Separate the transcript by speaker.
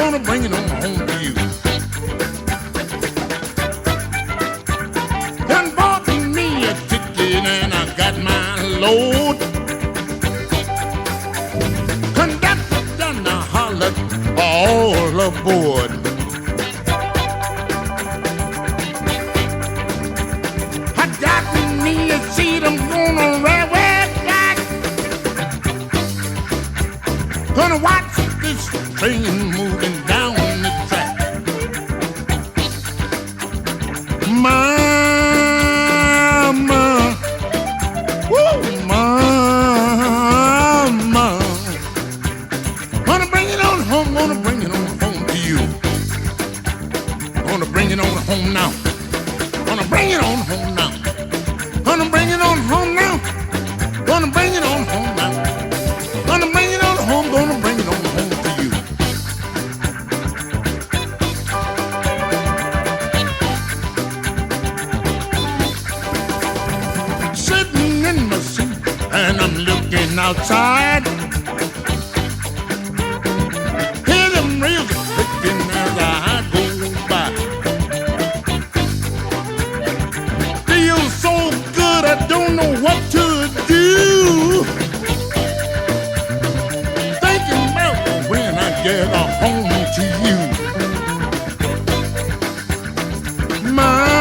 Speaker 1: gonna bring it on home to you. Done bought me a ticket and I got my load. Conductor done a holler all aboard. I got me a seat, I'm gonna railway track. Gonna watch this train moving Mama, woo, mama. Gonna bring it on home, gonna bring it on home to you. Gonna bring it on home now. Gonna bring it on and I'm looking outside. Hear them rails clicking as I go by. Feel so good, I don't know what to do. Thinking about when I get home to you. My